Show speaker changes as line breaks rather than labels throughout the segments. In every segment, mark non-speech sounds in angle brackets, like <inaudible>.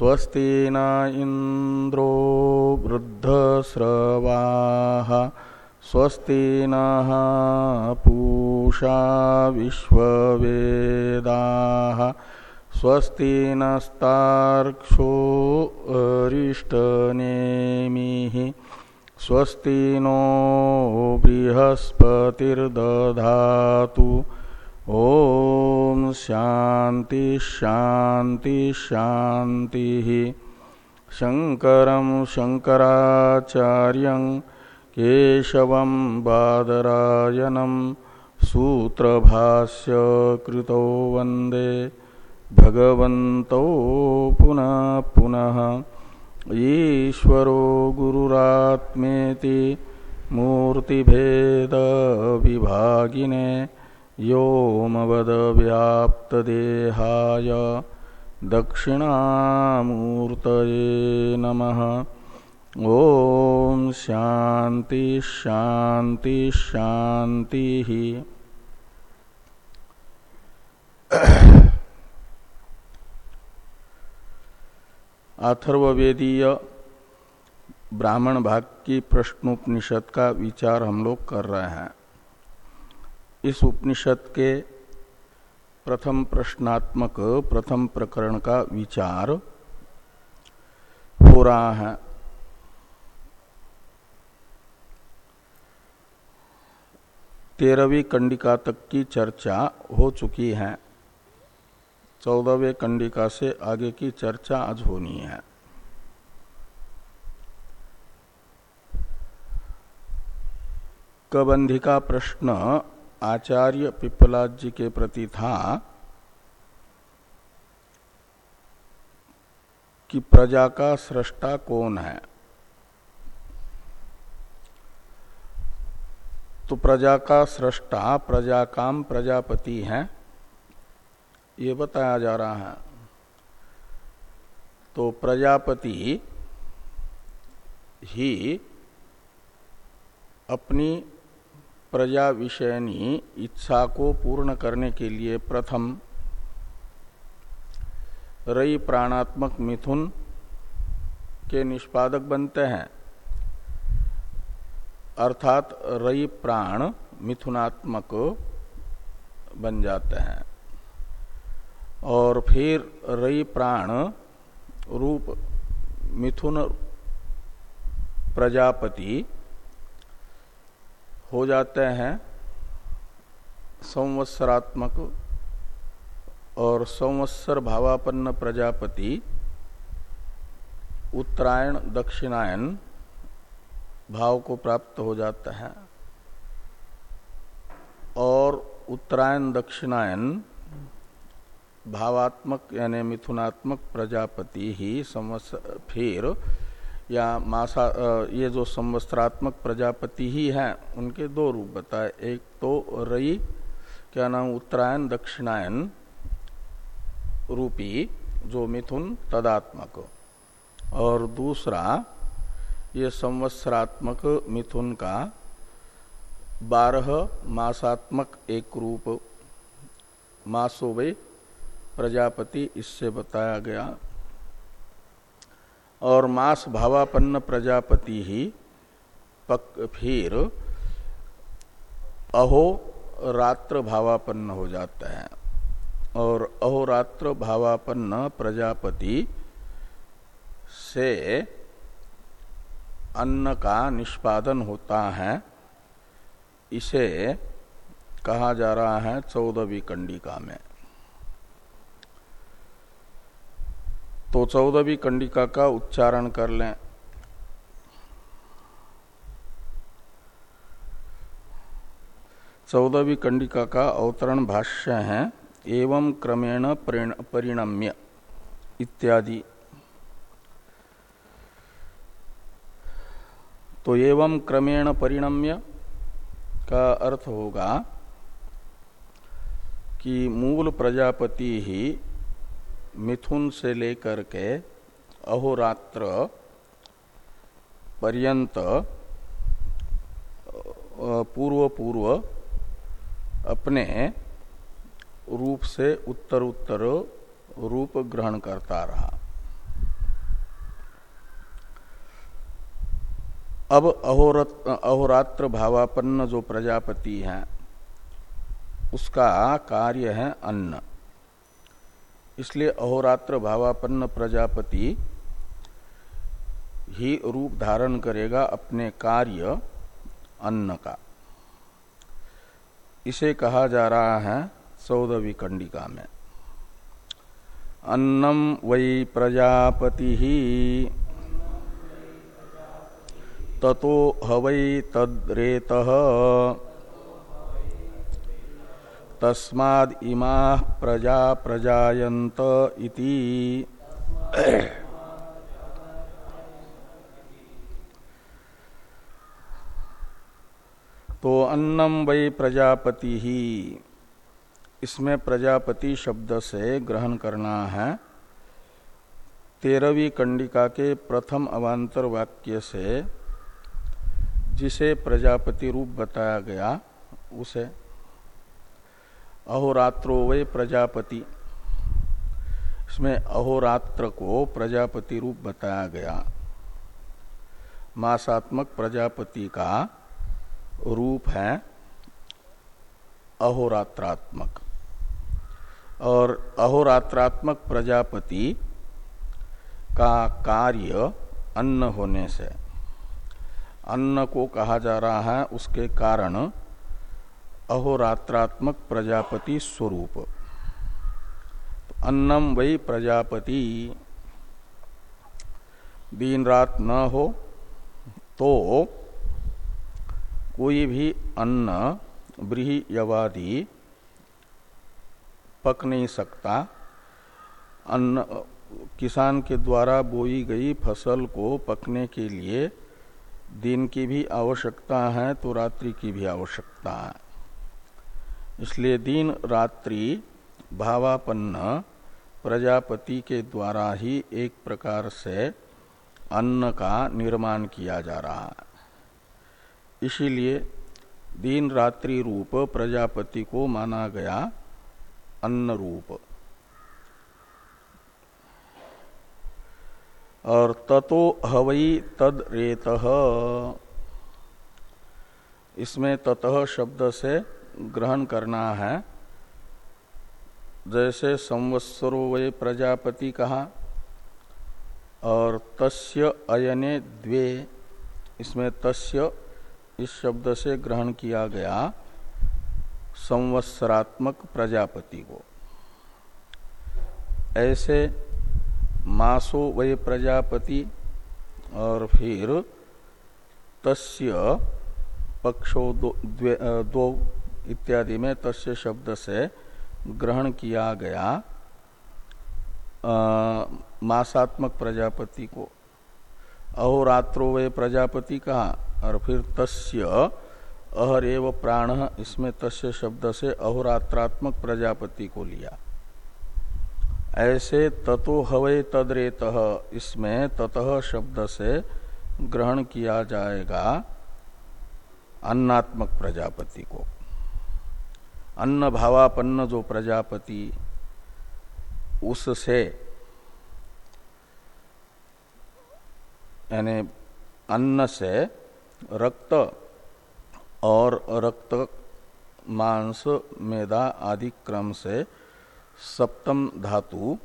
स्वस्ति न इंद्रो वृद्धस्रवाः स्वस्ति नः पूषा विश्ववेदाः स्वस्ति नस्तार्क्षो अरिष्टनेमिः स्वस्ति नो बृहस्पतिर्दधातु ओम शांति शांति शांति शंकर शंकराचार्य केशव बादरायनम सूत्र भाष्य कृतो वंदे भगवन्तो पुनः पुनः ईश्वरो गुरुरात्मेति विभागिने व्योमवदव्याप्तदेहाय दक्षिणामूर्तये नमः। ओम शांति शांति शांति अथर्वेदीय ब्राह्मण भाग की प्रश्नोपनिषद का विचार हम लोग कर रहे हैं। इस उपनिषद के प्रथम प्रश्नात्मक, प्रथम प्रकरण का विचार हो रहा है। तेरहवीं कंडिका तक की चर्चा हो चुकी है। चौदहवें कंडिका से आगे की चर्चा आज होनी है। कबंधिका प्रश्न आचार्य पिपलाद जी के प्रति था कि प्रजा का सृष्टा कौन है? तो प्रजा का सृष्टा, प्रजा काम प्रजापति है, ये बताया जा रहा है। तो प्रजापति ही अपनी प्रजा विषयनी इच्छा को पूर्ण करने के लिए प्रथम रई प्राणात्मक मिथुन के निष्पादक बनते हैं। अर्थात रई प्राण मिथुनात्मक बन जाते हैं। और फिर रई प्राण रूप मिथुन प्रजापति हो जाते हैं संवत्सरात्मक और संवत्सर भावापन्न प्रजापति, उत्तरायण, दक्षिणायन भाव को प्राप्त हो जाता है। और उत्तरायण, दक्षिणायन भावात्मक यानी मिथुनात्मक प्रजापति ही फिर या मासा ये जो संवस्त्रात्मक प्रजापति ही है, उनके दो रूप बताए। एक तो रई, क्या नाम, उत्तरायण, दक्षिणायन रूपी, जो मिथुन तदात्मक। और दूसरा, ये संवत्सरात्मक मिथुन का बारह मासात्मक एक रूप मासो वे प्रजापति, इससे बताया गया। और मास भावापन्न प्रजापति ही पक फिर अहो रात्र भावापन्न हो जाता है। और अहोरात्र भावापन्न प्रजापति से अन्न का निष्पादन होता है। इसे कहा जा रहा है चौदहवीं कंडिका में। तो चौदहवीं कंडिका का उच्चारण कर लें। चौदहवीं कंडिका का अवतरण भाष्य है, एवं क्रमेण परिणम्य इत्यादि। तो एवं क्रमेण परिणम्य का अर्थ होगा कि मूल प्रजापति ही मिथुन से लेकर के अहोरात्र पर्यंत पूर्व पूर्व अपने रूप से उत्तर उत्तर रूप ग्रहण करता रहा। अब अहोरात्र भावापन्न जो प्रजापति है, उसका कार्य है अन्न। इसलिए अहोरात्र भावापन्न प्रजापति ही रूप धारण करेगा अपने कार्य अन्न का। इसे कहा जा रहा है सौदवी कंडिका में। अन्नम वै प्रजापति ही ततो हवै तद्रेत तस्माद इमा प्रजा प्रजायंत इति। तो अन्नम वै प्रजापति। ही इसमें प्रजापति शब्द से ग्रहण करना है। तेरहवीं कंडिका के प्रथम अवांतर वाक्य से जिसे प्रजापति रूप बताया गया, उसे अहोरात्रो वे प्रजापति। इसमें अहोरात्र को प्रजापति रूप बताया गया। मासात्मक प्रजापति का रूप है अहोरात्रात्मक। और अहोरात्रात्मक प्रजापति का कार्य अन्न होने से। अन्न को कहा जा रहा है, उसके कारण अहोरात्रात्मक प्रजापति स्वरूप। अन्नम वही प्रजापति। दिन रात न हो तो कोई भी अन्न ब्रीही यवादि पक नहीं सकता। अन्न, किसान के द्वारा बोई गई फ़सल को पकने के लिए दिन की भी आवश्यकता है तो रात्रि की भी आवश्यकता है। इसलिए दिन रात्रि भावापन्न प्रजापति के द्वारा ही एक प्रकार से अन्न का निर्माण किया जा रहा है। इसीलिए दिन रात्रि रूप प्रजापति को माना गया अन्न रूप। और ततो हवई तद रेत। इसमें ततः शब्द से ग्रहण करना है। जैसे संवत्सरो वे प्रजापति कहा और तस्य अयने द्वे इसमें तस्य इस शब्द से ग्रहण किया गया संवत्सरात्मक प्रजापति को। ऐसे मासो वे प्रजापति और फिर तस्य पक्षो दो, दो इत्यादि में तस्य शब्द से ग्रहण किया गया आ, मासात्मक प्रजापति को। अहोरात्रो वे प्रजापति कहा? और फिर तस्य अहरेव प्राण इसमें तस्य शब्द से अहोरात्रात्मक प्रजापति को लिया। ऐसे ततो हवे तदरेत इसमें ततः शब्द से ग्रहण किया जाएगा अन्नात्मक प्रजापति को। अन्न भावापन्न जो प्रजापति, उससे यानी अन्न से रक्त और रक्त, मांस, मेदा आदि क्रम से सप्तम धातु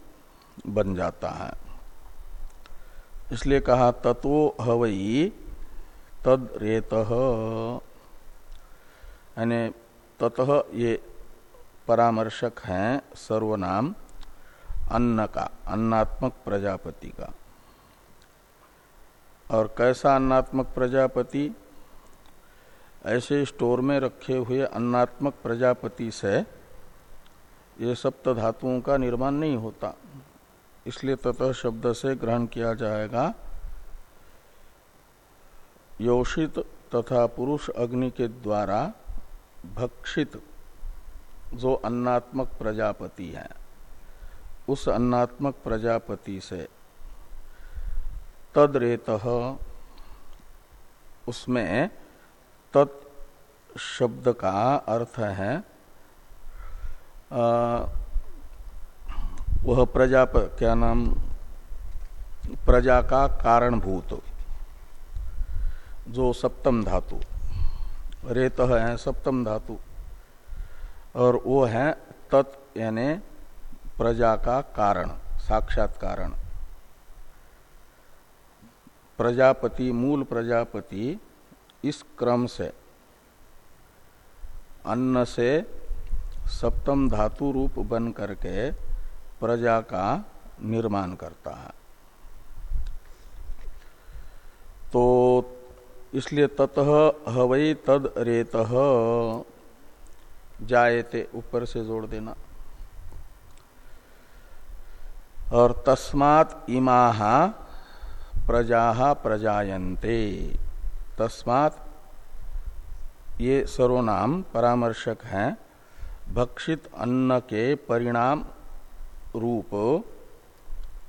बन जाता है। इसलिए कहा, तत्व हवई तद रेत यानी ततः ये परामर्शक हैं सर्वनाम अन्न का अन्नात्मक प्रजापति का। और कैसा अन्नात्मक प्रजापति? ऐसे स्टोर में रखे हुए अन्नात्मक प्रजापति से ये सप्त धातुओं का निर्माण नहीं होता। इसलिए ततः शब्द से ग्रहण किया जाएगा, योषित तथा पुरुष अग्नि के द्वारा भक्षित जो अन्नात्मक प्रजापति है उस अन्नात्मक प्रजापति से तदरेत उसमें तत् शब्द का अर्थ है आ, वह प्रजा क्या नाम प्रजा का कारणभूत जो सप्तम धातु। रेत है, सप्तम धातु। और वो है तत्, यानी प्रजा का कारण, साक्षात कारण। प्रजापति, मूल प्रजापति इस क्रम से, अन्न से सप्तम धातु रूप बन करके प्रजा का निर्माण करता है। तो इसलिए ततः हवई तद रेत। जायते, ऊपर से जोड़ देना। और तस्मात इमा प्रजा प्रजायन्ते। तस्मात ये सर्वनाम परामर्शक हैं, भक्षित अन्न के परिणाम रूप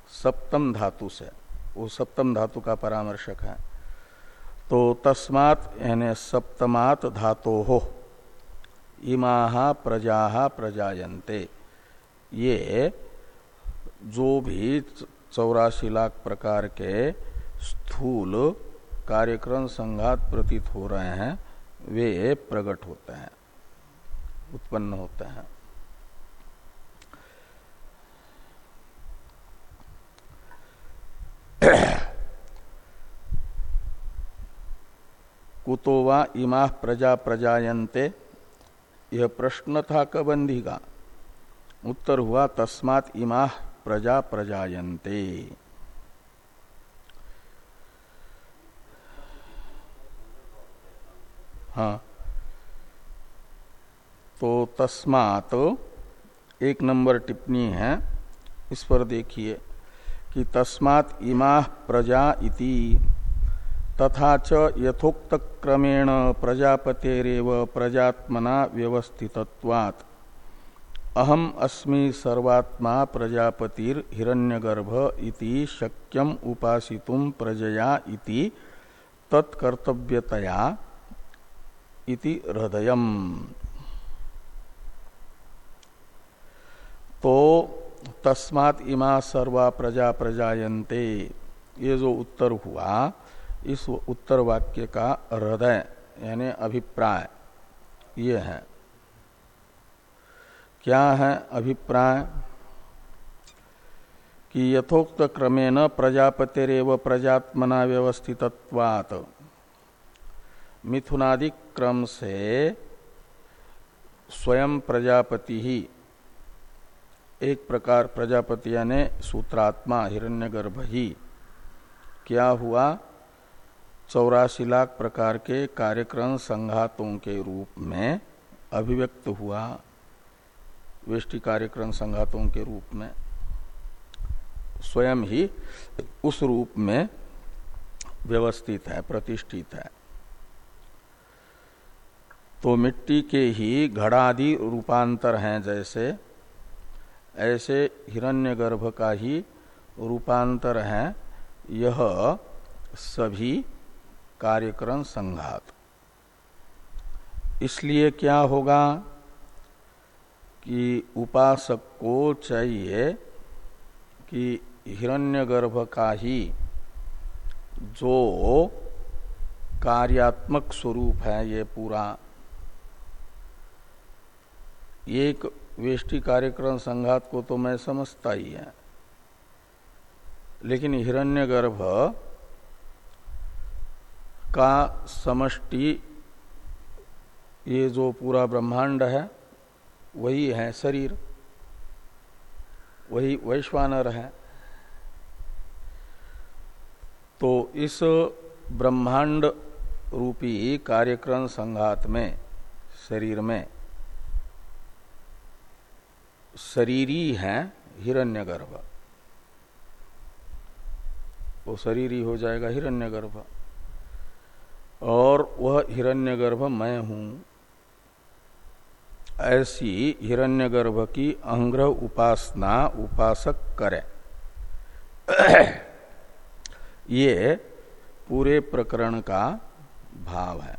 सप्तम धातु से, वो सप्तम धातु का परामर्शक है। तो तस्मात यानी सप्तमात धातो। हो इमा प्रजा प्रजायन्ते। ये जो भी चौरासी लाख प्रकार के स्थूल कार्यक्रम संघात प्रतीत हो रहे हैं, वे प्रकट होते हैं, उत्पन्न होते हैं। <clears throat> कुतो वा इमा प्रजा प्रजायन्ते। यह प्रश्न था कबंधी का उत्तर हुआ, तस्मात इमा प्रजा प्रजायन्ते। हाँ। तो तस्मात एक नंबर टिप्पणी है। इस पर देखिए कि तस्मात इमा प्रजा इति। तथा च यथोक्त क्रमेण प्रजापतेरेव प्रजात्मना व्यवस्थितत्वात्। अहम अस्मि सर्वात्मा प्रजापतिर हिरण्यगर्भ इति शक्यम उपासितुम प्रजया इति तत्कर्तव्यतया इति हृदय तो तस्मात् इमा सर्वा प्रजा प्रजायन्ते। ये जो उत्तर हुआ इस उत्तर वाक्य का हृदय, यानी अभिप्राय, ये है। क्या है अभिप्राय? कि यथोक्त क्रमेण प्रजापतिरव प्रजात्मना व्यवस्थितत्वात्। मिथुनादि क्रम से स्वयं प्रजापति ही। एक प्रकार प्रजापति यानी सूत्रात्मा, हिरण्यगर्भ ही। क्या हुआ? चौरासी लाख प्रकार के कार्यक्रम संघातों के रूप में अभिव्यक्त हुआ, वेष्टि कार्यक्रम संघातों के रूप में। स्वयं ही उस रूप में व्यवस्थित है, प्रतिष्ठित है। तो मिट्टी के ही घड़ादि रूपांतर हैं जैसे, ऐसे हिरण्यगर्भ का ही रूपांतर है। यह सभी कार्यक्रम संघात। इसलिए क्या होगा कि उपासक को चाहिए कि हिरण्यगर्भ का ही जो कार्यात्मक स्वरूप है ये पूरा। एक वेष्टि कार्यक्रम संघात को तो मैं समझता ही है। लेकिन हिरण्यगर्भ का समष्टि, ये जो पूरा ब्रह्मांड है, वही है शरीर। वही वैश्वानर है। तो इस ब्रह्मांड रूपी कार्यक्रम संघात में, शरीर में, शरीरी है हिरण्यगर्भ। वो शरीरी हो जाएगा हिरण्यगर्भ। और वह हिरण्यगर्भ मैं हूँ। ऐसी हिरण्यगर्भ की अंग्रह उपासना उपासक करे। <clears throat> ये पूरे प्रकरण का भाव है।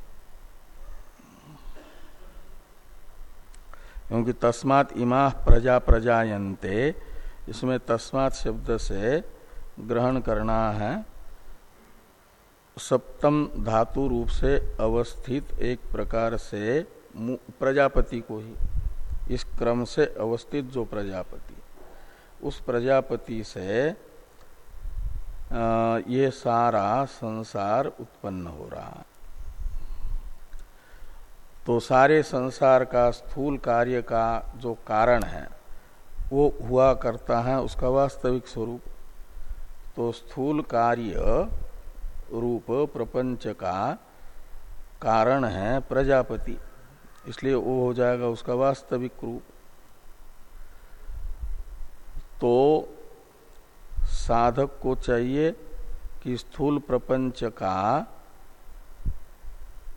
क्योंकि तस्मात इमा प्रजा प्रजायन्ते इसमें तस्मात शब्द से ग्रहण करना है। सप्तम धातु रूप से अवस्थित एक प्रकार से प्रजापति को ही, इस क्रम से अवस्थित जो प्रजापति। उस प्रजापति से ये सारा संसार उत्पन्न हो रहा तो सारे संसार का स्थूल कार्य का जो कारण है, वो हुआ करता है उसका वास्तविक स्वरूप। तो स्थूल कार्य रूप प्रपंच का कारण है प्रजापति। इसलिए वो हो जाएगा उसका वास्तविक रूप। तो साधक को चाहिए कि स्थूल प्रपंच का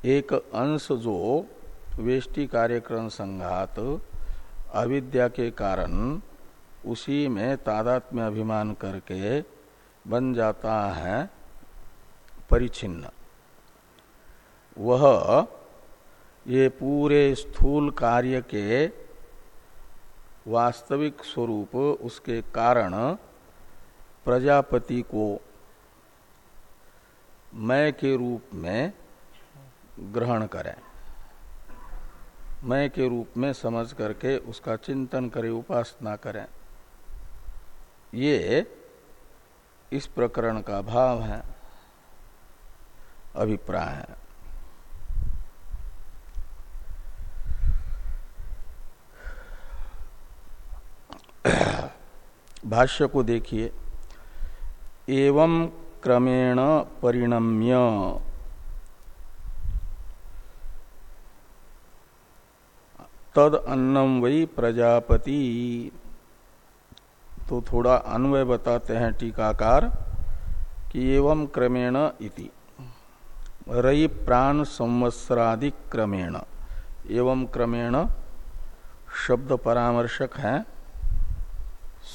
एक अंश जो वेष्टि कार्यक्रम संघात अविद्या के कारण उसी में तादात्म्य अभिमान करके बन जाता है परिचिन्न। वह ये पूरे स्थूल कार्य के वास्तविक स्वरूप, उसके कारण प्रजापति को मैं के रूप में ग्रहण करें। मैं के रूप में समझ करके उसका चिंतन करें, उपासना करें। ये इस प्रकरण का भाव है। अभिप्राय है। भाष्य को देखिए। एवं क्रमेण परिणम्य। तद अन्नम वही प्रजापति। तो थोड़ा अन्वय बताते हैं टीकाकार कि एवं क्रमेण इति। रई प्राण संवत्सरादि क्रमेण। एवं क्रमेण शब्द परामर्शक है।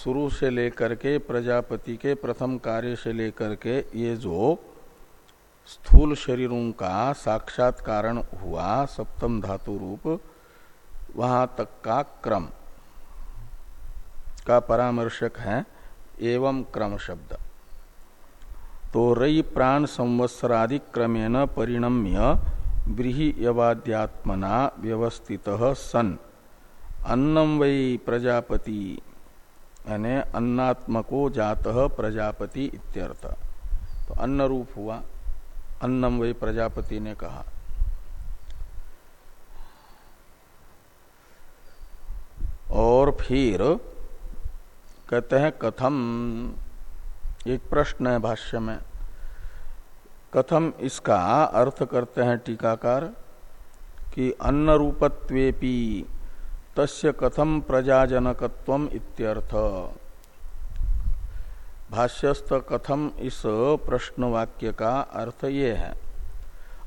शुरू से लेकर के, प्रजापति के, प्रथम कार्य से लेकर के, ये जो स्थूल शरीरों का साक्षात कारण हुआ, सप्तम धातु रूप, वहाँ तक का क्रम का परामर्शक है। एवं क्रम शब्द। तो रई प्राण संवत्सरादि क्रमेण परिणम्य ब्रीहियवाद्यात्मना व्यवस्थित सन। अन्नम वै प्रजापति, यानी अन्नात्मको जात प्रजापति इत्यर्थ। तो अन्न रूप हुआ अन्नम वही प्रजापति ने कहा। और फिर कहते हैं कथम। एक प्रश्न है भाष्य में। कथम इसका अर्थ करते हैं टीकाकार कि अन्न रूपत्वेपी तस्य कथम प्रजाजनकत्व इत्यर्थ। भाष्यस्त कथम इस प्रश्न वाक्य का अर्थ ये है।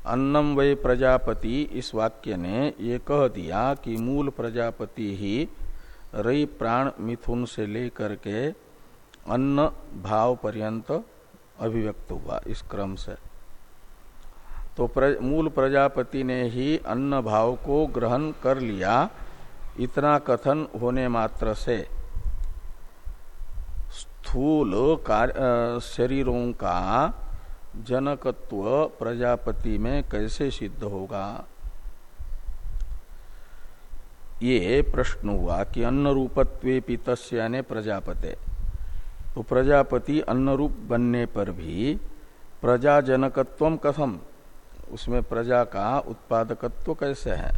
अन्नम वे प्रजापति इस वाक्य ने ये कह दिया कि मूल प्रजापति ही रई प्राण मिथुन से लेकर के अन्न भाव पर्यंत अभिव्यक्त हुआ इस क्रम से। तो प्र, मूल प्रजापति ने ही अन्न भाव को ग्रहण कर लिया इतना कथन होने मात्र से। स्थूल शरीरों का जनकत्व प्रजापति में कैसे सिद्ध होगा? ये प्रश्न हुआ कि अन्न रूपत्वे पितस्य यानी प्रजापते। तो प्रजापति अन्न रूप बनने पर भी प्रजाजनकत्व कथम उसमें प्रजा का उत्पादकत्व कैसे है?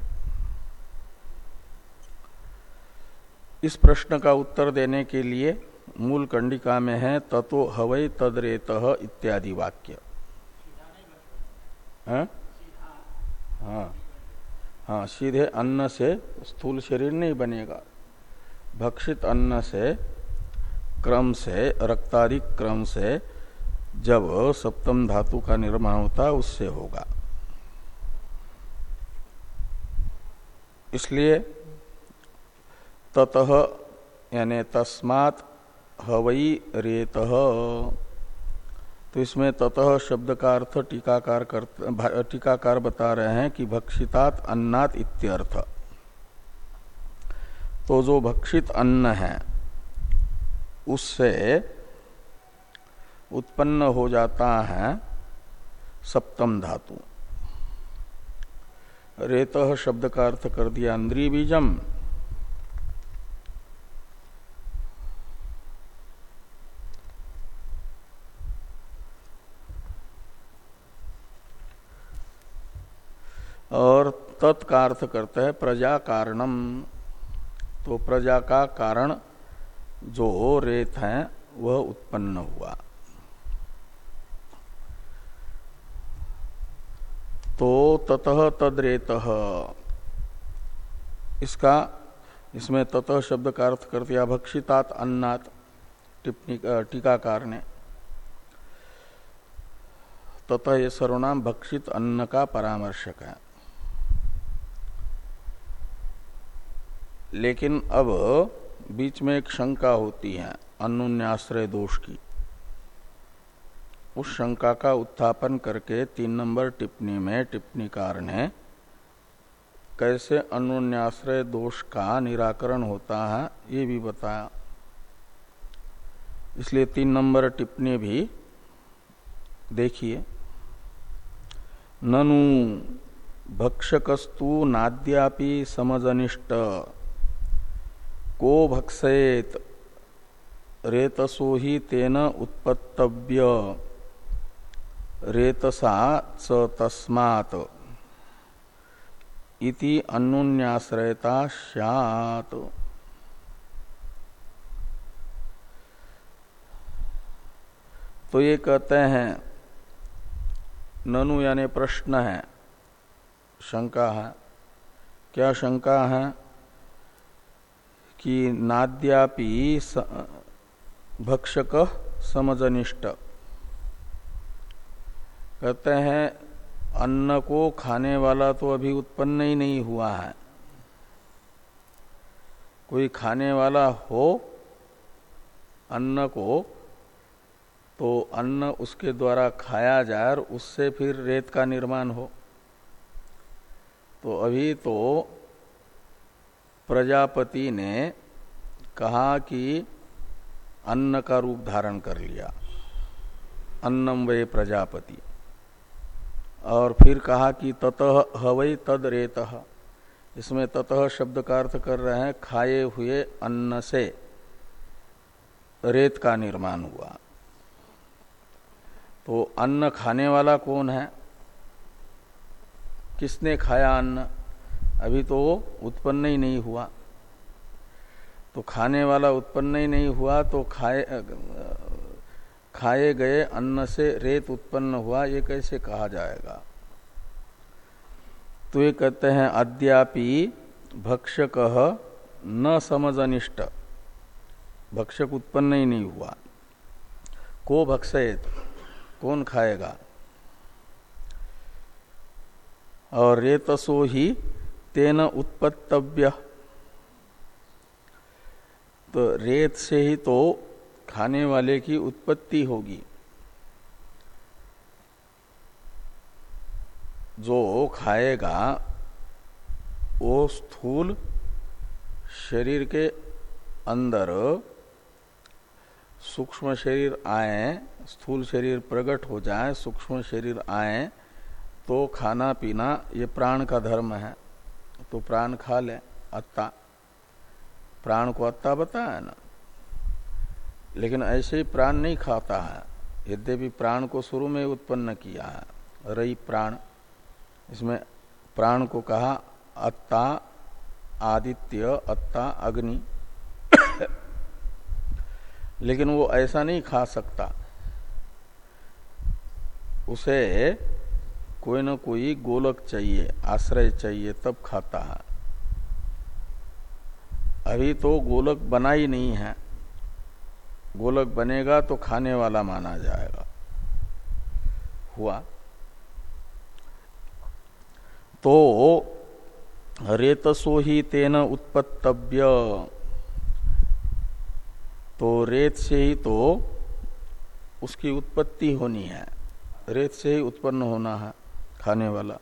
इस प्रश्न का उत्तर देने के लिए मूल कंडिका में है, ततो हवई तदरेत इत्यादि वाक्य। हाँ? हाँ। हाँ सीधे अन्न से स्थूल शरीर नहीं बनेगा। भक्षित अन्न से क्रम से रक्तारिक क्रम से जब सप्तम धातु का निर्माण होता है उससे होगा। इसलिए ततः, यानी तस्मात हवई रेत। तो इसमें ततः शब्द का अर्थ टीकाकार कर टीकाकार बता रहे हैं कि भक्षितात अन्नात इत्यर्थ। तो जो भक्षित अन्न है उससे उत्पन्न हो जाता है सप्तम धातु। रेत शब्द का अर्थ कर दिया इंद्रिय बीजम। और तत्का अर्थ करते हैं प्रजा कारणम। तो प्रजा का कारण जो रेत है, वह उत्पन्न हुआ। तो ततः तदरेत इसका, इसमें ततः शब्द का अर्थ कर दिया, भक्षितात अन्नात टिप्पणी टीकाकार ने। ततः ये सर्वनाम भक्षित अन्न का परामर्शक है। लेकिन अब बीच में एक शंका होती है अनुन्याश्रय दोष की। उस शंका का उत्थापन करके तीन नंबर टिप्पणी में टिप्पणीकार ने कैसे अनुन्याश्रय दोष का निराकरण होता है, ये भी बताया। इसलिए तीन नंबर टिप्पणी भी देखिए। ननु भक्षकस्तु नाद्यापि समजनिष्ठ। को भक्षेत। रेतसो ही तेन उत्पत्तव्य। रेतसा च तस्मात्। इति अनुन्याश्रयता स्यात्। तो ये कहते हैं, ननु यानी प्रश्न है, शंका है। क्या शंका है? कि नाद्यापि भक्षक समझनिष्ठ कहते हैं, अन्न को खाने वाला तो अभी उत्पन्न ही नहीं हुआ है। कोई खाने वाला हो, अन्न को तो अन्न उसके द्वारा खाया जाए और उससे फिर रेत का निर्माण हो। तो अभी तो प्रजापति ने कहा कि अन्न का रूप धारण कर लिया। अन्नम वे प्रजापति। और फिर कहा कि ततः हवई तद रेत। इसमें ततः शब्द का अर्थ कर रहे हैं, खाए हुए अन्न से रेत का निर्माण हुआ। तो अन्न खाने वाला कौन है? किसने खाया अन्न? अभी तो उत्पन्न ही नहीं हुआ। तो खाने वाला उत्पन्न ही नहीं हुआ तो खाए खाए गए अन्न से रेत उत्पन्न हुआ, ये कैसे कहा जाएगा? तो ये कहते हैं, अद्यापि भक्षक न समझ अनिष्ट भक्षक उत्पन्न ही नहीं हुआ। को भक्षेत? कौन खाएगा? और रेतसो ही तेन उत्पत्तव्य। तो रेत से ही तो खाने वाले की उत्पत्ति होगी। जो खाएगा, वो स्थूल शरीर के अंदर सूक्ष्म शरीर आए, स्थूल शरीर प्रकट हो जाए, सूक्ष्म शरीर आए तो खाना पीना ये प्राण का धर्म है। तो प्राण खा ले, अत्ता। प्राण को अत्ता बताया ना। लेकिन ऐसे ही प्राण नहीं खाता है। यद्यपि प्राण को शुरू में उत्पन्न किया है, रई प्राण। इसमें प्राण को कहा, अत्ता, आदित्य, अत्ता, अग्नि। लेकिन वो ऐसा नहीं खा सकता। उसे कोई ना कोई गोलक चाहिए, आश्रय चाहिए, तब खाता है। अभी तो गोलक बना ही नहीं है। गोलक बनेगा तो खाने वाला माना जाएगा। हुआ। तो रेतसो ही तेन उत्पत्तव्य। तो रेत से ही तो उसकी उत्पत्ति होनी है। रेत से ही उत्पन्न होना है। खाने वाला।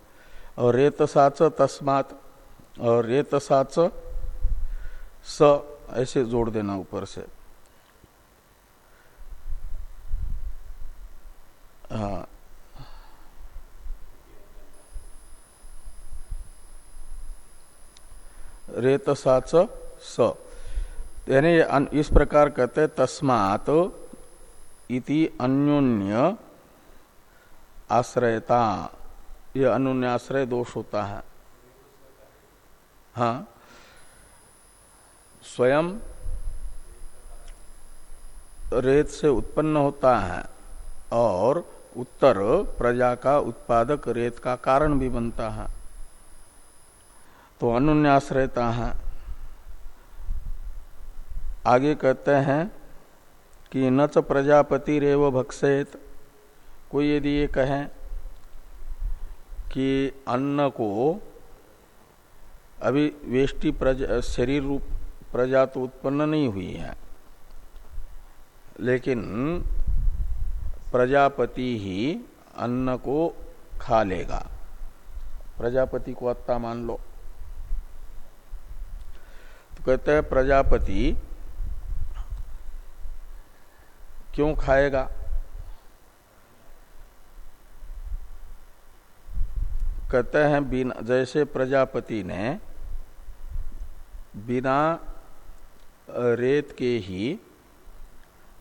और रेत साच तस्मात, और रेत साच स, ऐसे जोड़ देना ऊपर से। हाँ। रेत साच स। यानी इस प्रकार कहते तस्मात इति अन्योन्य आश्रयता। ये अन्योन्य आश्रय दोष होता है। हाँ? स्वयं रेत से उत्पन्न होता है और उत्तर प्रजा का उत्पादक रेत का कारण भी बनता है। तो अनुन्यास रहता है। आगे कहते हैं कि न च प्रजापति रेव भक्षेत। कोई यदि ये कहें कि अन्न को अभी वेष्टि शरीर रूप प्रजा तो उत्पन्न नहीं हुई है। लेकिन प्रजापति ही अन्न को खा लेगा। प्रजापति को अत्ता मान लो। तो कहते हैं, प्रजापति क्यों खाएगा? कहते हैं बिना, जैसे प्रजापति ने बिना रेत के ही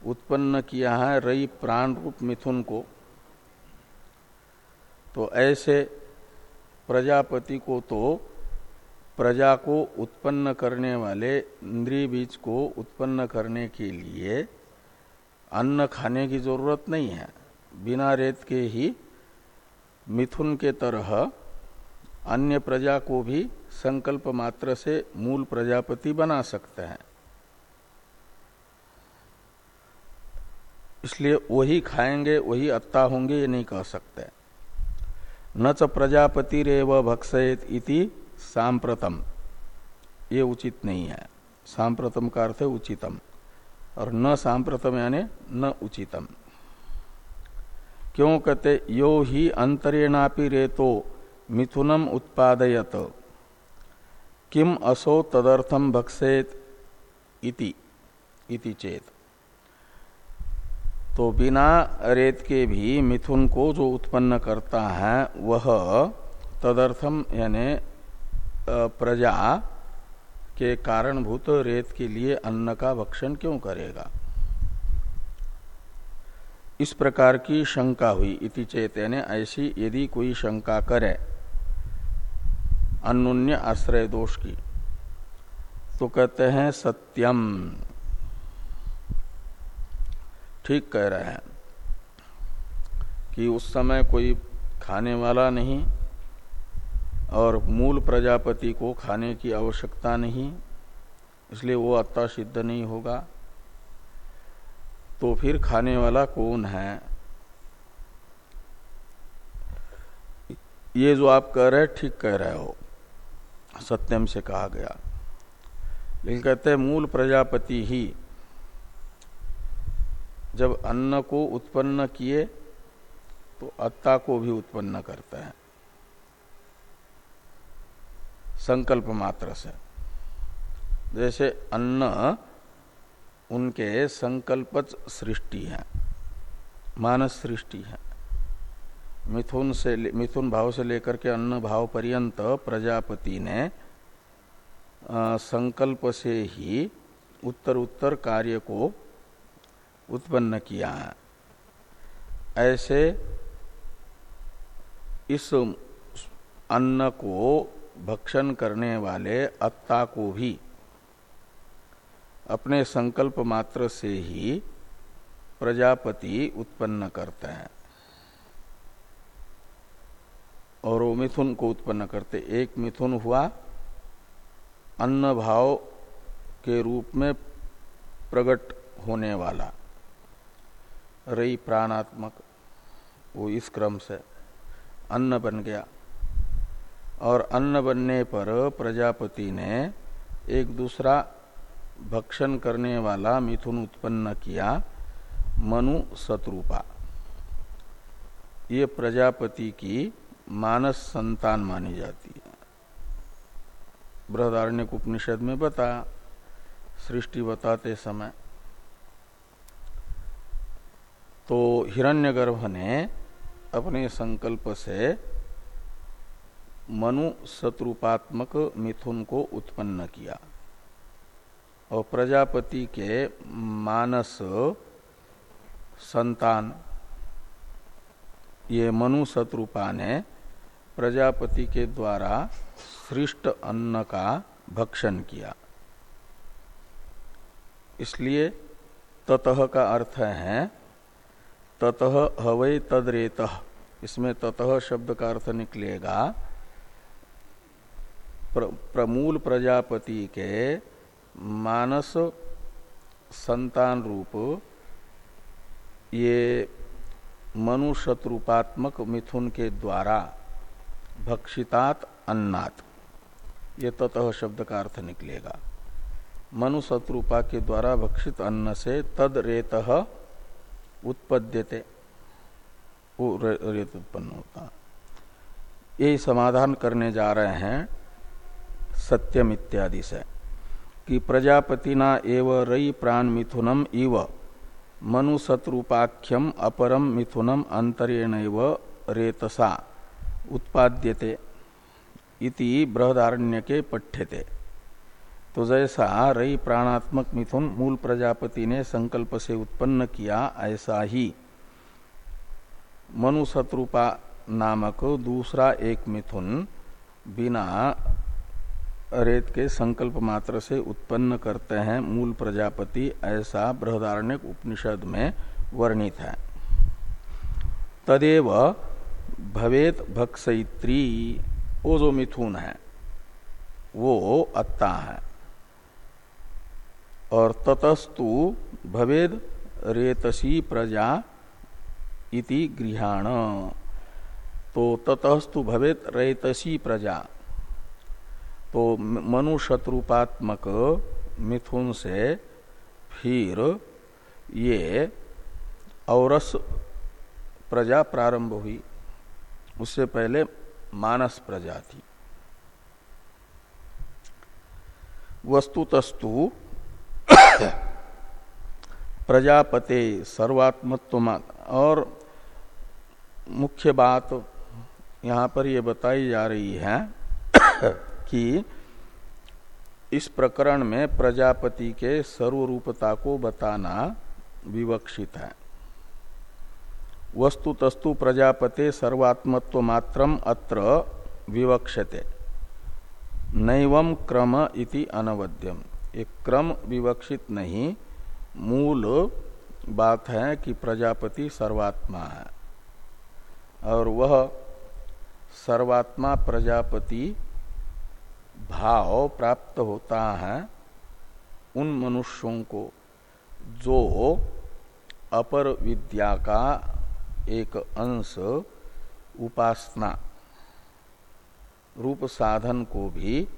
उत्पन्न किया है रई प्राण रूप मिथुन को। तो ऐसे प्रजापति को तो प्रजा को उत्पन्न करने वाले इंद्रिय बीज को उत्पन्न करने के लिए अन्न खाने की ज़रूरत नहीं है। बिना रेत के ही मिथुन के तरह अन्य प्रजा को भी संकल्प मात्र से मूल प्रजापति बना सकते हैं। इसलिए वही खाएँगे, वही अत्ता होंगे, ये नहीं कह सकते। न च प्रजापति रेव भक्षयत इति सांप्रतम। ये उचित नहीं है। सांप्रतम का अर्थ है उचितम। और न सांप्रतम यानी न उचितम। क्यों कहते, यो ही अंतरेणापि रेतो, मिथुनम उत्पादयत। किम असो तदर्थम भक्षेत इति इति चेत। तो बिना रेत के भी मिथुन को जो उत्पन्न करता है, वह तदर्थम यानी प्रजा के कारणभूत रेत के लिए अन्न का भक्षण क्यों करेगा? इस प्रकार की शंका हुई। इति चेतन ऐसी यदि कोई शंका करे, अनुन्य आश्रय दोष की तो कहते हैं सत्यम। ठीक कह रहे हैं कि उस समय कोई खाने वाला नहीं और मूल प्रजापति को खाने की आवश्यकता नहीं, इसलिए वो अत्ता सिद्ध नहीं होगा। तो फिर खाने वाला कौन है? ये जो आप कह रहे ठीक कह रहे हो। सत्यम से कहा गया। लेकिन कहते हैं, मूल प्रजापति ही जब अन्न को उत्पन्न किए तो अत्ता को भी उत्पन्न करता है। संकल्प मात्र से। जैसे अन्न उनके संकल्प सृष्टि है, मानस सृष्टि है। मिथुन से मिथुन भाव से लेकर के अन्न भाव पर्यंत प्रजापति ने संकल्प से ही उत्तर उत्तर कार्य को उत्पन्न किया है। ऐसे इस अन्न को भक्षण करने वाले अत्ता को भी अपने संकल्प मात्र से ही प्रजापति उत्पन्न करते हैं। और वो मिथुन को उत्पन्न करते। एक मिथुन हुआ, अन्न भाव के रूप में प्रकट होने वाला। रई प्राणात्मक, वो इस क्रम से अन्न बन गया। और अन्न बनने पर प्रजापति ने एक दूसरा भक्षण करने वाला मिथुन उत्पन्न किया, मनु शत्रुपा ये प्रजापति की मानस संतान मानी जाती है। बृहदारण्य उपनिषद में बता, सृष्टि बताते समय। तो हिरण्यगर्भ ने अपने संकल्प से मनु शत्रुपात्मक मिथुन को उत्पन्न किया। और प्रजापति के मानस संतान ये मनु शत्रुपा ने प्रजापति के द्वारा सृष्ट अन्न का भक्षण किया। इसलिए ततः का अर्थ है ततः हवई तदरेत। इसमें ततः शब्द का अर्थ निकलेगा। प्र, प्रमूल प्रजापति के मानस संतान रूप, ये मनु शत्रुपात्मक मिथुन के द्वारा भक्षितात अन्नात। ये ततः शब्द का अर्थ निकलेगा। मनु शत्रुपा के द्वारा भक्षित अन्न से तद रेत उत्पद्यते। वो रेत उत्पन्न होता। यही समाधान करने जा रहे हैं सत्यम इत्यादि से। कि प्रजापतिना एव रई प्राण मिथुनम इव। मनुशत्रुपाख्यम अपरम मिथुनम अंतरेण रेतसा। उत्पाद्यते इति बृहदारण्य के पठ्यते। तो जैसा रई प्राणात्मक मिथुन मूल प्रजापति ने संकल्प से उत्पन्न किया, ऐसा ही। मनुशत्रुपा नामक दूसरा एक मिथुन बिना रेत के संकल्प मात्र से उत्पन्न करते हैं मूल प्रजापति, ऐसा बृहदारण्य उपनिषद में वर्णित है। तदेव भवेत भक्सयित्री वो जो मिथुन है, वो अत्ता है। और ततस्तु भवेद रेतसी प्रजा इति गृहाण। तो ततस्तु भवेत रेतसी प्रजा तो मनु शत्रुपात्मक मिथुन से फिर ये औरस प्रजा प्रारंभ हुई। उससे पहले मानस प्रजा थी। वस्तुतस्तु <coughs> प्रजापते सर्वात्मत्व और मुख्य बात यहाँ पर यह बताई जा रही है कि इस प्रकरण में प्रजापति के सर्वरूपता को बताना विवक्षित है। वस्तु तस्तु प्रजापते सर्वात्मत्व मात्रम अत्र विवक्षते। नैवम क्रम इति अनवद्यम। एक क्रम विवक्षित नहीं, मूल बात है कि प्रजापति सर्वात्मा है। और वह सर्वात्मा प्रजापति भाव प्राप्त होता है उन मनुष्यों को जो अपर विद्या का एक अंश उपासना रूप साधन को भी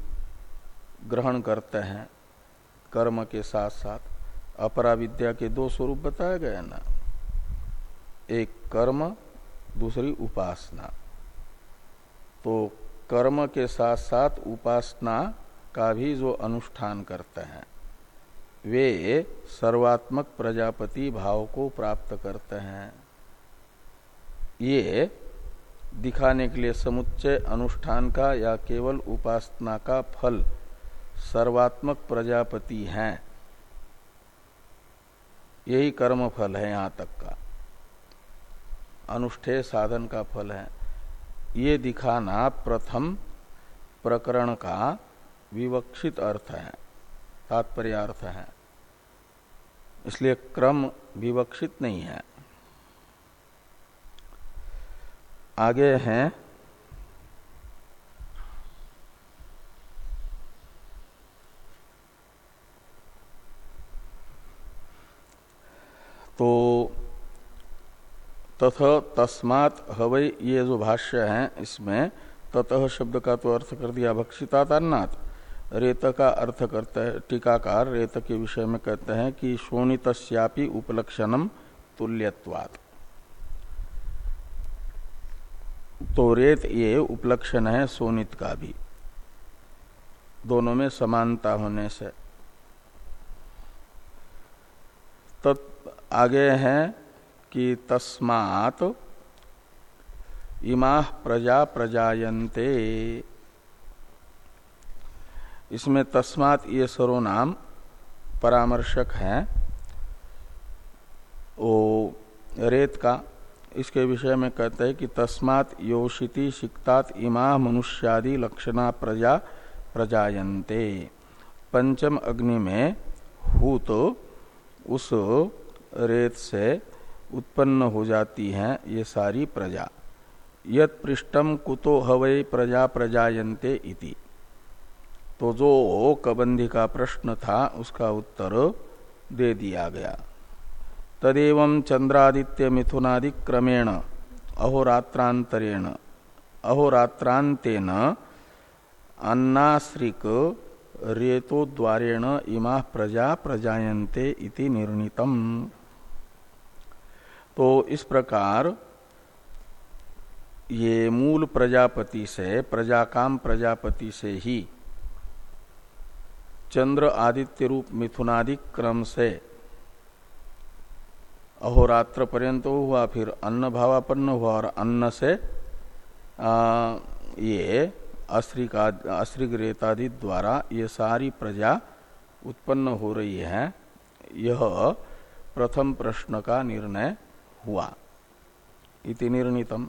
ग्रहण करते हैं। कर्म के साथ साथ अपरा विद्या के दो स्वरूप बताए गए ना। एक कर्म, दूसरी उपासना। तो कर्म के साथ साथ उपासना का भी जो अनुष्ठान करते हैं, वे सर्वात्मक प्रजापति भाव को प्राप्त करते हैं। ये दिखाने के लिए समुच्चय अनुष्ठान का या केवल उपासना का फल सर्वात्मक प्रजापति हैं। यही कर्म फल है यहाँ तक का। अनुष्ठेय साधन का फल है। ये दिखाना प्रथम प्रकरण का विवक्षित अर्थ है, तात्पर्य अर्थ है। इसलिए क्रम विवक्षित नहीं है। आगे हैं। तो तथा तस्मात हवई ये जो भाष्य है इसमें, ततः शब्द का तो अर्थ कर दिया भक्षिता अन्नात रेत का अर्थ करते हैं, टीकाकार रेत के विषय में कहते हैं कि शोणितस्यापि उपलक्षणम तुल्यत्वात्। तो रेत ये उपलक्षण है सोनित का भी। दोनों में समानता होने से। तत् आगे है कि तस्मात इमा प्रजा प्रजायन्ते। इसमें तस्मात ये सर्वनाम परामर्शक है। ओ रेत का इसके विषय में कहते हैं कि तस्मात योषिति सिक्तात इमा मनुष्यादि लक्षणा प्रजा प्रजायन्ते। पंचम अग्नि में हूत तो उस रेत से उत्पन्न हो जाती हैं ये सारी प्रजा। यत पृष्ठम कुतो हवै प्रजा प्रजायन्ते इति। तो जो कबंधी का प्रश्न था, उसका उत्तर दे दिया गया। तदेव चंद्रादित्य मिथुनादि क्रमेण अहोरात्रांतरेण। अहोरात्रांतेन अन्नाश्रिक रेतो द्वारेण इमा प्रजा प्रजायन्ते इति निर्णीतम। तो इस प्रकार ये मूल प्रजापति से प्रजाकाम प्रजापति से ही चंद्र आदित्य रूप मिथुनादि क्रम से अहोरात्र पर्यंत हुआ फिर अन्न भावापन्न हुआ और अन्न से आ, ये रेतादि द्वारा ये सारी प्रजा उत्पन्न हो रही है। यह प्रथम प्रश्न का निर्णय हुआ। इति निर्णितम।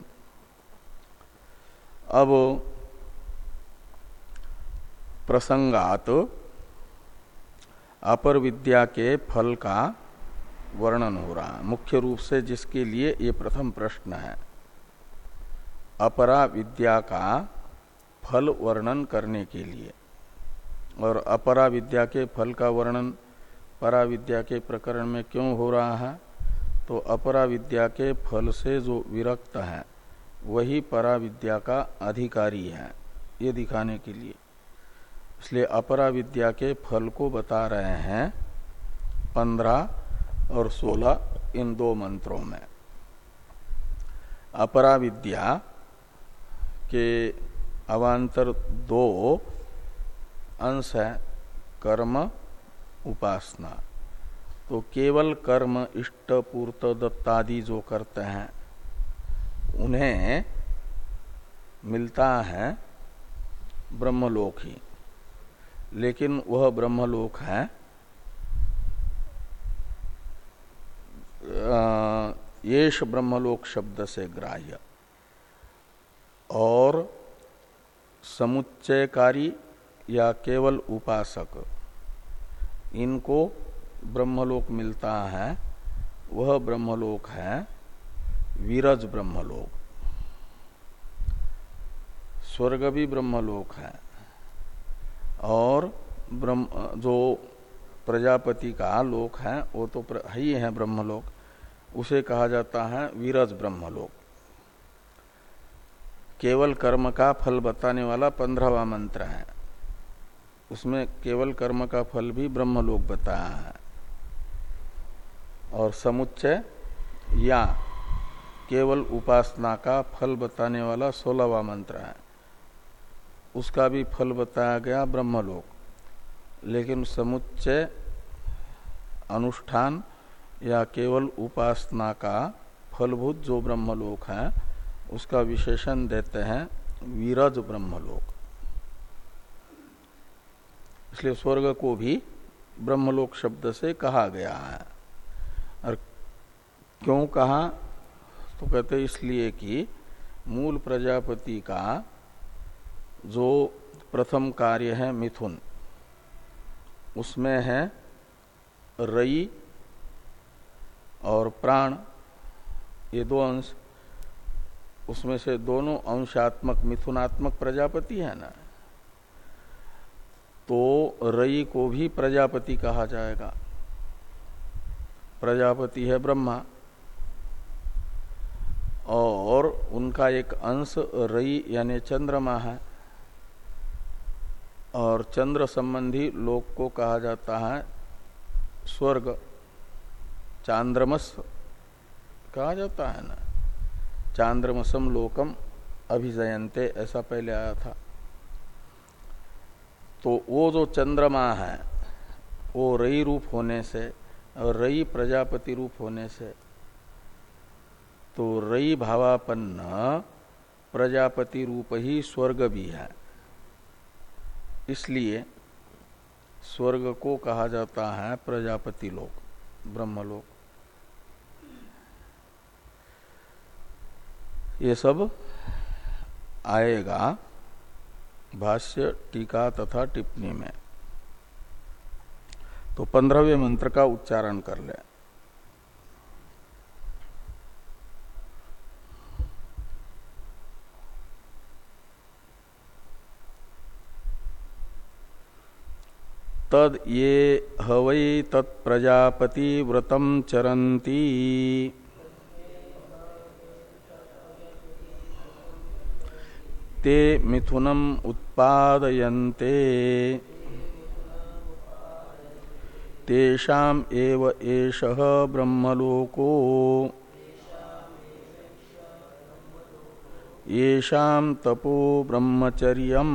अब प्रसंगात अपर विद्या के फल का वर्णन हो रहा है। मुख्य रूप से जिसके लिए ये प्रथम प्रश्न है। अपरा विद्या का फल वर्णन करने के लिए। और अपरा विद्या के फल का वर्णन परा विद्या के प्रकरण में क्यों हो रहा है? तो अपरा विद्या के फल से जो विरक्त है, वही परा विद्या का अधिकारी है, ये दिखाने के लिए। इसलिए अपरा विद्या के फल को बता रहे हैं पंद्रह और सोलह इन दो मंत्रों में। अपरा विद्या के अवान्तर दो अंश है कर्म, उपासना। तो केवल कर्म, इष्ट, पूर्त, दत्तादि जो करते हैं, उन्हें मिलता है ब्रह्मलोक ही। लेकिन वह ब्रह्मलोक है येष ब्रह्मलोक शब्द से ग्राह्य। और समुच्चयकारी या केवल उपासक, इनको ब्रह्मलोक मिलता है, वह ब्रह्मलोक है वीरज ब्रह्मलोक। स्वर्ग भी ब्रह्मलोक है। और ब्रह्म, जो प्रजापति का लोक है, वो तो ही है ब्रह्मलोक। उसे कहा जाता है वीरज ब्रह्मलोक। केवल कर्म का फल बताने वाला पंद्रहवा मंत्र है। उसमें केवल कर्म का फल भी ब्रह्मलोक बताया है। और समुच्चय, या केवल उपासना का फल बताने वाला सोलहवा मंत्र है। उसका भी फल बताया गया ब्रह्मलोक। लेकिन समुच्चय, अनुष्ठान, या केवल उपासना का फलभूत जो ब्रह्मलोक है, उसका विशेषण देते हैं वीरज ब्रह्मलोक। इसलिए स्वर्ग को भी ब्रह्मलोक शब्द से कहा गया है। क्यों कहा? तो कहते इसलिए कि मूल प्रजापति का जो प्रथम कार्य है मिथुन, उसमें है रई और प्राण। ये दो अंश, उसमें से दोनों अंशात्मक मिथुनात्मक प्रजापति है ना? तो रई को भी प्रजापति कहा जाएगा। प्रजापति है ब्रह्मा और उनका एक अंश रई यानी चंद्रमा है। और चंद्र संबंधी लोक को कहा जाता है स्वर्ग, चांद्रमस कहा जाता है ना? चांद्रमसम लोकम अभिजयंते ऐसा पहले आया था। तो वो जो चंद्रमा है, वो रई रूप होने से और रई प्रजापति रूप होने से तो रई भावापन्न प्रजापति रूप ही स्वर्ग भी है। इसलिए स्वर्ग को कहा जाता है प्रजापति लोक, ब्रह्मलोक। ये सब आएगा भाष्य, टीका तथा टिप्पणी में। तो पंद्रहवें मंत्र का उच्चारण कर ले। तद ये हवै तत्प्रजापति व्रतम चरंती ते मिथुनम उत्पादयन्ते। तेषाम एव एषः ब्रह्मलोको। येषाम तपो ब्रह्मचर्यम्।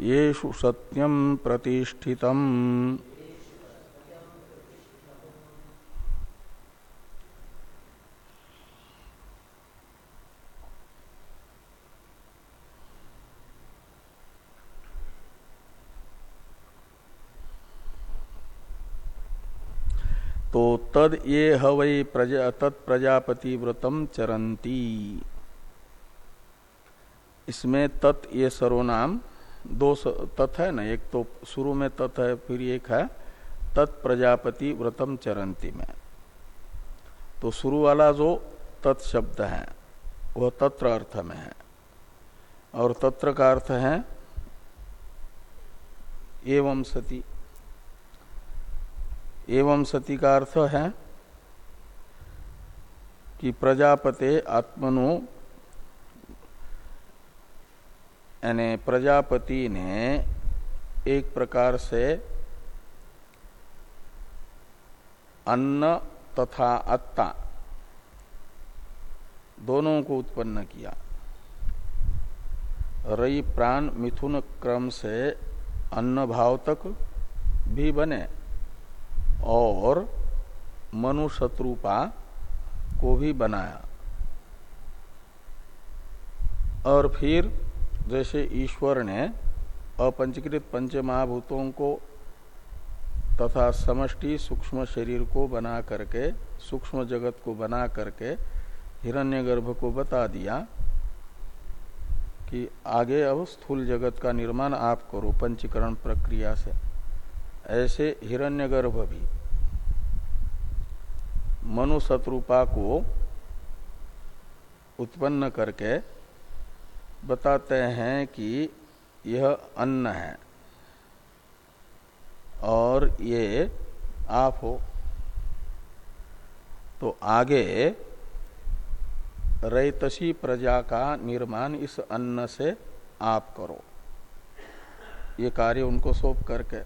येषु सत्यम प्रतिष्ठितम्। तो तद ये हवई प्रजा तत्प्रजापति व्रतम चरंती इसमें तत् ये सर्वनाम दो तत् है ना, एक तो शुरू में तत् है, फिर एक है, तत् प्रजापति व्रतम चरंती में। तो शुरू वाला जो तत् शब्द है, वह तत्र अर्थ में है। और तत्र का अर्थ है, एवं सती। एवं सती का अर्थ है कि प्रजापते आत्मनो यानी प्रजापति ने एक प्रकार से अन्न तथा अत्ता दोनों को उत्पन्न किया। रई प्राण मिथुन क्रम से अन्न भाव तक भी बने और मनु शत्रुपा को भी बनाया। और फिर जैसे ईश्वर ने अपंचकृत पंच महाभूतों को तथा समष्टि सूक्ष्म शरीर को बना करके, सूक्ष्म जगत को बना करके हिरण्यगर्भ को बता दिया कि आगे अब स्थूल जगत का निर्माण आप करो पंचीकरण प्रक्रिया से। ऐसे हिरण्यगर्भ भी मनु शत्रुपा को उत्पन्न करके बताते हैं कि यह अन्न है और ये आप हो। तो आगे, रैतसी प्रजा का निर्माण इस अन्न से आप करो। ये कार्य उनको सौंप करके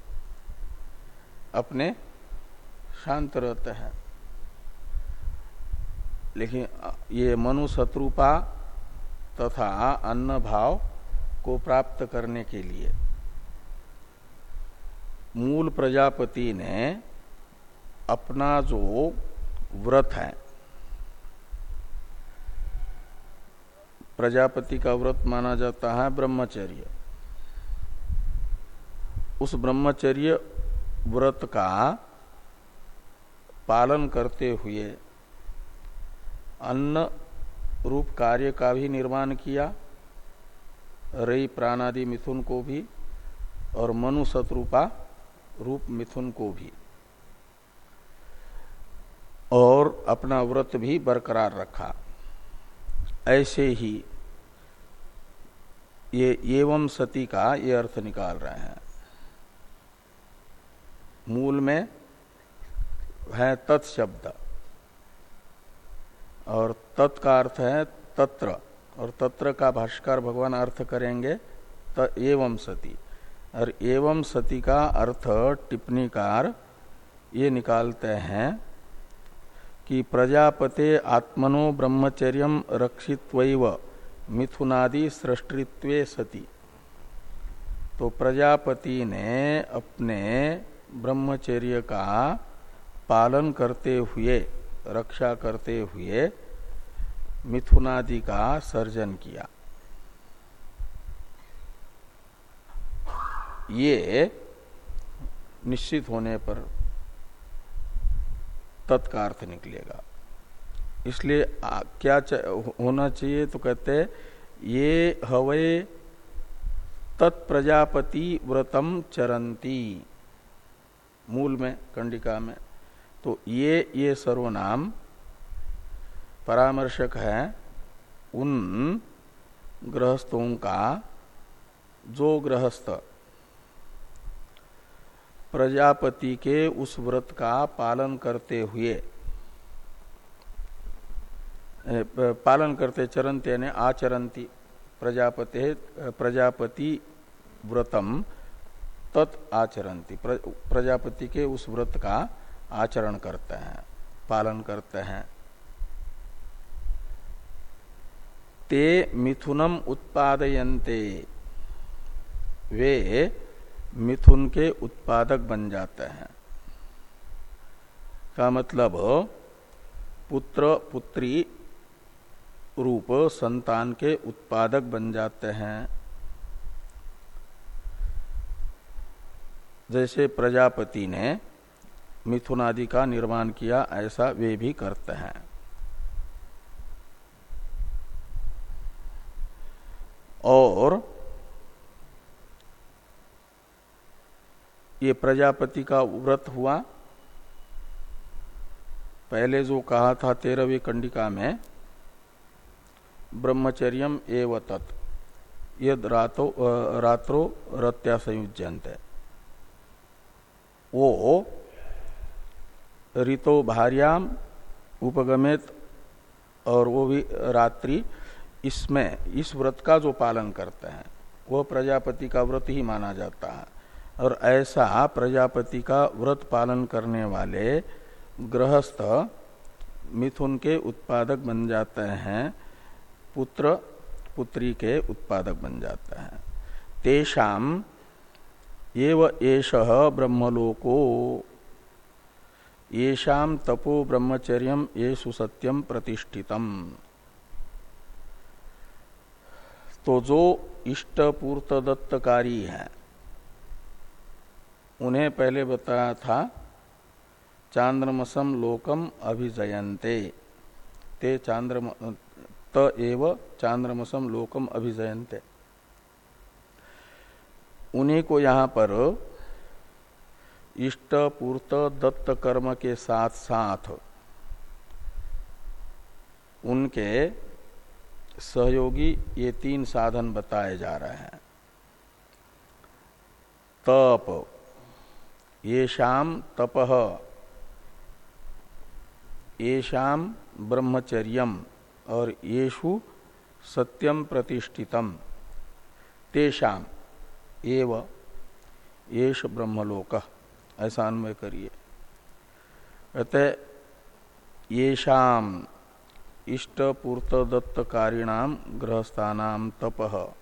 अपने शांत रहते हैं। लेकिन ये मनु शत्रुपा तथा अन्न भाव को प्राप्त करने के लिए। मूल प्रजापति ने अपना जो व्रत है, प्रजापति का व्रत माना जाता है ब्रह्मचर्य। उस ब्रह्मचर्य व्रत का पालन करते हुए अन्न रूप कार्य का भी निर्माण किया, रई प्राणादि मिथुन को भी, और मनु शत्रुपा रूप मिथुन को भी। और अपना व्रत भी बरकरार रखा। ऐसे ही ये एवं सती का ये अर्थ निकाल रहे हैं। मूल में है तत्शब्द। और तत्का अर्थ है तत्र, और तत्र का भाष्कर भगवान अर्थ करेंगे त एवं सती। और एवं सती का अर्थ टिप्पणीकार ये निकालते हैं कि प्रजापते आत्मनो ब्रह्मचर्य रक्षित्व मिथुनादि सृष्टित्व सती। तो प्रजापति ने अपने ब्रह्मचर्य का पालन करते हुए रक्षा करते हुए मिथुनादि का सर्जन किया। ये निश्चित होने पर तत्कार्थ निकलेगा। इसलिए क्या होना चाहिए तो कहते ये हवे तत्प्रजापति व्रतम चरंती। मूल में, कंडिका में। तो ये ये सर्वनाम परामर्शक है उन गृहस्थों का जो गृहस्थ प्रजापति के उस व्रत का पालन करते हुए पालन करते चरंत यानी आचरंती प्रजापति प्रजापति व्रतम तत् आचरंती प्रजापति के उस व्रत का आचरण करते हैं, पालन करते हैं। ते मिथुनम उत्पादयन्ते। वे मिथुन के उत्पादक बन जाते हैं। का मतलब पुत्र, पुत्री रूप संतान के उत्पादक बन जाते हैं। जैसे प्रजापति ने मिथुन आदि का निर्माण किया, ऐसा वे भी करते हैं। और ये प्रजापति का व्रत हुआ। पहले जो कहा था तेरहवीं कंडिका में, ब्रह्मचर्यम एव तत्, यद रातो रात्रो रत्या संयुजंत वो ऋतो भार्याम, उपगमित, और वो भी रात्रि, इसमें, इस व्रत का जो पालन करते हैं, वो प्रजापति का व्रत ही माना जाता है। और ऐसा प्रजापति का व्रत पालन करने वाले गृहस्थ मिथुन के उत्पादक बन जाते हैं, पुत्र, पुत्री के उत्पादक बन जाते हैं। तेषाम एव एष ब्रह्मलोको येषाम तपो ब्रह्मचर्य ये सुसत्यम प्रतिष्ठितम। तो जो इष्ट पूर्त दत्तकारी है, उन्हें पहले बताया था चांद्रमसम लोकम अभिजयंते ते चांद्रम, त एव चांद्रमसम लोकम अभिजयंते उन्हीं को यहाँ पर इष्ट पूर्त दत्त कर्म के साथ साथ उनके सहयोगी ये तीन साधन बताए जा रहे हैं। तप, ये शाम तप, ये शाम ब्रह्मचर्यम और येषु सत्यम प्रतिष्ठितम। तेषाम एव येष ब्रह्मलोक। ऐसा अन्वय करिए। कहते ये शाम इष्ट पूर्त दत्त कारिणाम गृहस्थानाम तप।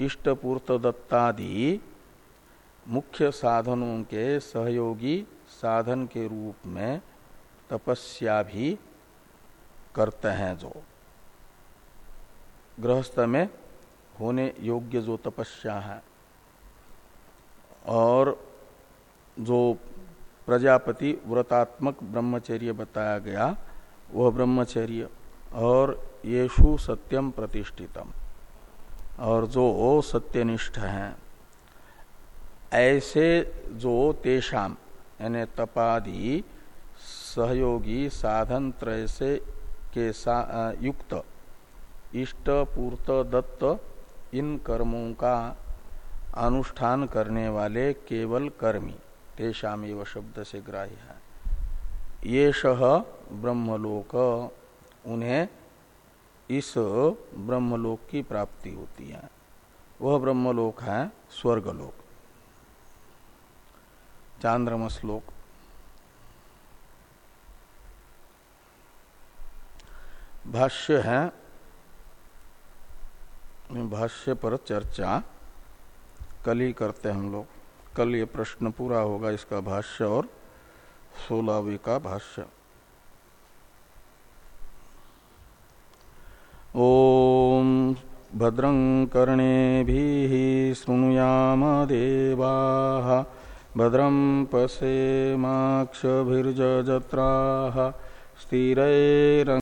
इष्ट पूर्त दत्तादि मुख्य साधनों के सहयोगी साधन के रूप में तपस्या भी करते हैं जो। गृहस्थ में होने योग्य जो तपस्या है। और जो प्रजापति व्रतात्मक ब्रह्मचर्य बताया गया वह ब्रह्मचर्य और येषु सत्यम प्रतिष्ठितम। और जो सत्यनिष्ठ हैं ऐसे जो तेषाम यानी तपादि सहयोगी साधन त्रय से के सा, युक्त इष्ट पूर्त दत्त इन कर्मों का अनुष्ठान करने वाले केवल कर्मी। तेषाम शब्द से ग्राह्य है ये शह ब्रह्मलोक, उन्हें इस ब्रह्मलोक की प्राप्ति होती है। वह ब्रह्मलोक है स्वर्गलोक। चांद्रमस लोक। भाष्य है, भाष्य पर चर्चा कल ही करते हम लोग। कल ये प्रश्न पूरा होगा इसका भाष्य और सोलहवीं का भाष्य। ओम भद्रं कर्णेभिः शृणुयाम देवाः, भद्रं पश्येमाक्षभिर्जत्राः स्थिरैर